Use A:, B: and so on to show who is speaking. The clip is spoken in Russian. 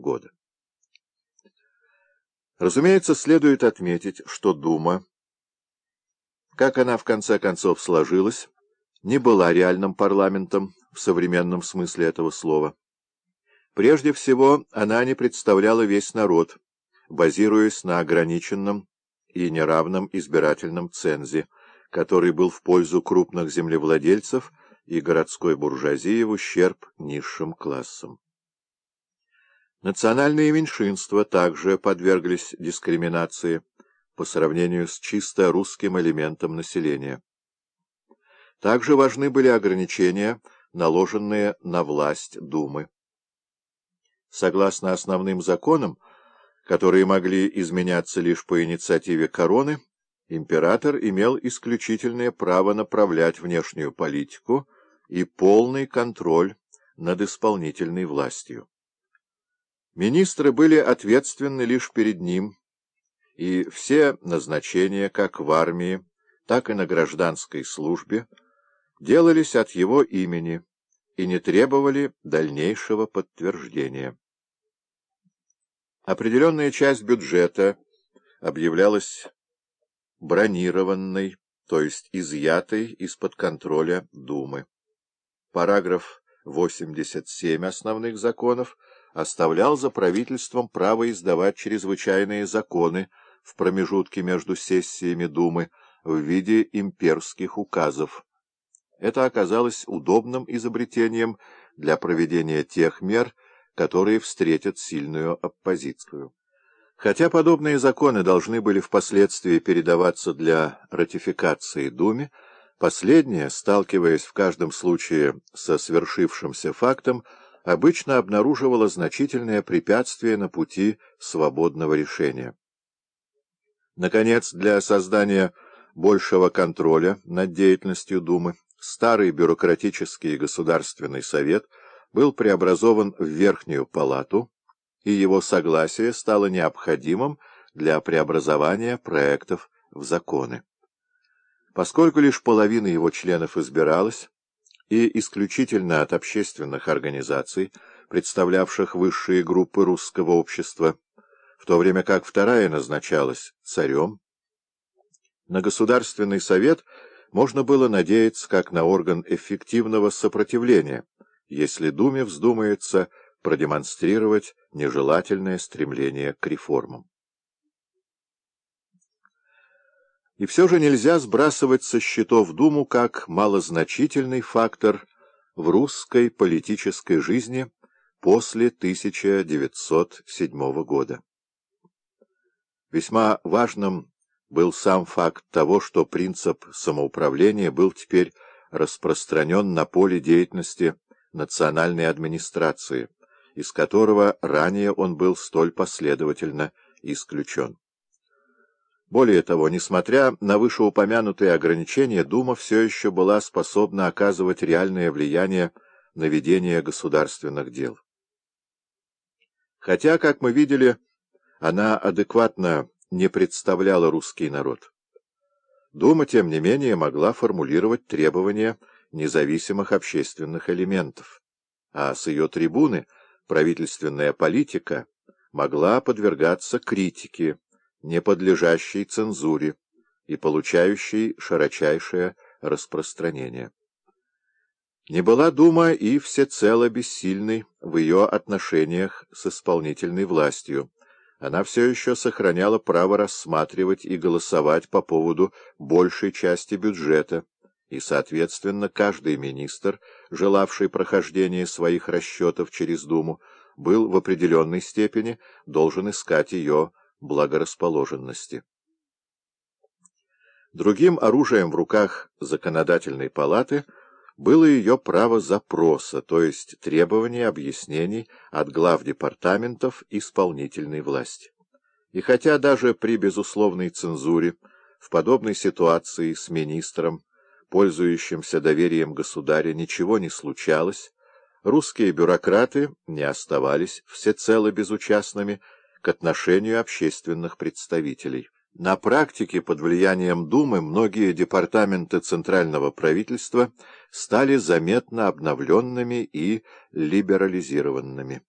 A: года. Разумеется, следует отметить, что Дума, как она в конце концов сложилась, не была реальным парламентом в современном смысле этого слова. Прежде всего, она не представляла весь народ, базируясь на ограниченном и неравном избирательном цензе, который был в пользу крупных землевладельцев и городской буржуазии в ущерб низшим классам. Национальные меньшинства также подверглись дискриминации по сравнению с чисто русским элементом населения. Также важны были ограничения, наложенные на власть Думы. Согласно основным законам, которые могли изменяться лишь по инициативе короны, император имел исключительное право направлять внешнюю политику и полный контроль над исполнительной властью. Министры были ответственны лишь перед ним, и все назначения, как в армии, так и на гражданской службе, делались от его имени и не требовали дальнейшего подтверждения. Определенная часть бюджета объявлялась бронированной, то есть изъятой из-под контроля Думы. Параграф 87 основных законов оставлял за правительством право издавать чрезвычайные законы в промежутке между сессиями Думы в виде имперских указов. Это оказалось удобным изобретением для проведения тех мер, которые встретят сильную оппозицию. Хотя подобные законы должны были впоследствии передаваться для ратификации Думе, последняя, сталкиваясь в каждом случае со свершившимся фактом, обычно обнаруживала значительное препятствие на пути свободного решения. Наконец, для создания большего контроля над деятельностью Думы старый бюрократический государственный совет был преобразован в Верхнюю палату, и его согласие стало необходимым для преобразования проектов в законы. Поскольку лишь половина его членов избиралась, и исключительно от общественных организаций, представлявших высшие группы русского общества, в то время как вторая назначалась царем, на Государственный совет можно было надеяться как на орган эффективного сопротивления, если Думе вздумается продемонстрировать нежелательное стремление к реформам. И все же нельзя сбрасывать со счетов Думу как малозначительный фактор в русской политической жизни после 1907 года. Весьма важным был сам факт того, что принцип самоуправления был теперь распространен на поле деятельности национальной администрации, из которого ранее он был столь последовательно исключен. Более того, несмотря на вышеупомянутые ограничения, Дума все еще была способна оказывать реальное влияние на ведение государственных дел. Хотя, как мы видели, она адекватно не представляла русский народ. Дума, тем не менее, могла формулировать требования независимых общественных элементов, а с ее трибуны правительственная политика могла подвергаться критике, не подлежащей цензуре и получающей широчайшее распространение. Не была Дума и всецело бессильной в ее отношениях с исполнительной властью. Она все еще сохраняла право рассматривать и голосовать по поводу большей части бюджета, и, соответственно, каждый министр, желавший прохождения своих расчетов через Думу, был в определенной степени должен искать ее благорасположенности. Другим оружием в руках законодательной палаты было ее право запроса, то есть требование объяснений от глав департаментов исполнительной власти. И хотя даже при безусловной цензуре в подобной ситуации с министром, пользующимся доверием государя, ничего не случалось, русские бюрократы не оставались всецело безучастными к отношению общественных представителей. На практике под влиянием Думы многие департаменты центрального правительства стали заметно обновленными и либерализированными.